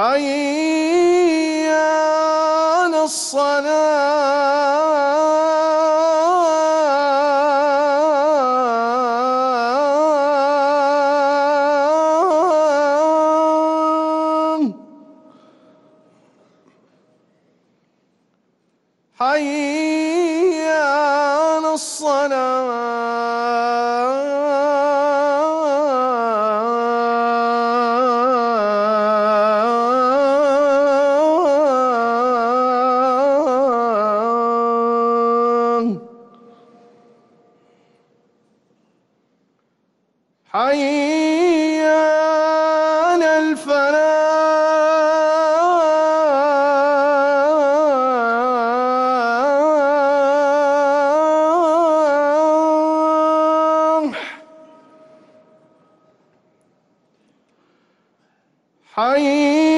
حي الصلاة. حي الصلاة. حي الفلاح حي